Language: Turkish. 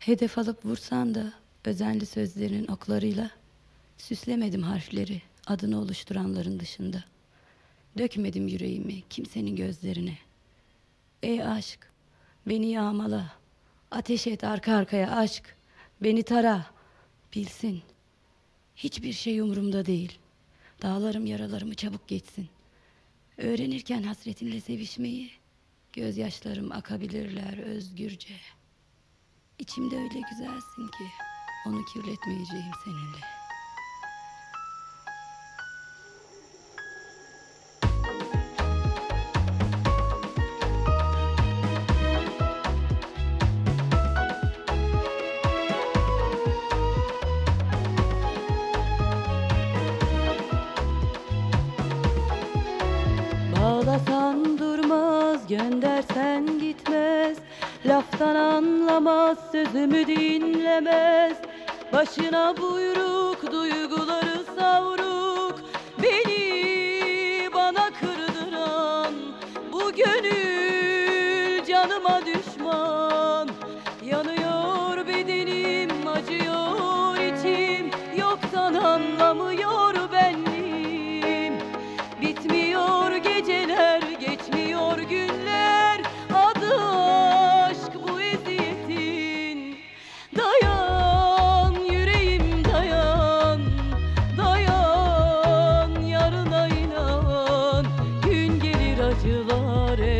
Hedef alıp vursan da özenli sözlerin oklarıyla süslemedim harfleri adını oluşturanların dışında. Dökmedim yüreğimi kimsenin gözlerine. Ey aşk, beni yağmala, ateş et arka arkaya aşk, beni tara, bilsin. Hiçbir şey umurumda değil. Dağlarım yaralarımı çabuk geçsin. Öğrenirken hasretinle sevişmeyi, gözyaşlarım akabilirler özgürce. İçimde öyle güzelsin ki onu kirletmeyeceğim seninle. Bağlasan durmaz, göndersen gitmez Laftan anlamaz sözümü dinlemez. Başına buyruk duyguları savruk. Beni bana kırdıran bu gönül canıma düşman. Yanıyor bedenim acıyor içim. Yoktan anlamıyor. acılar et.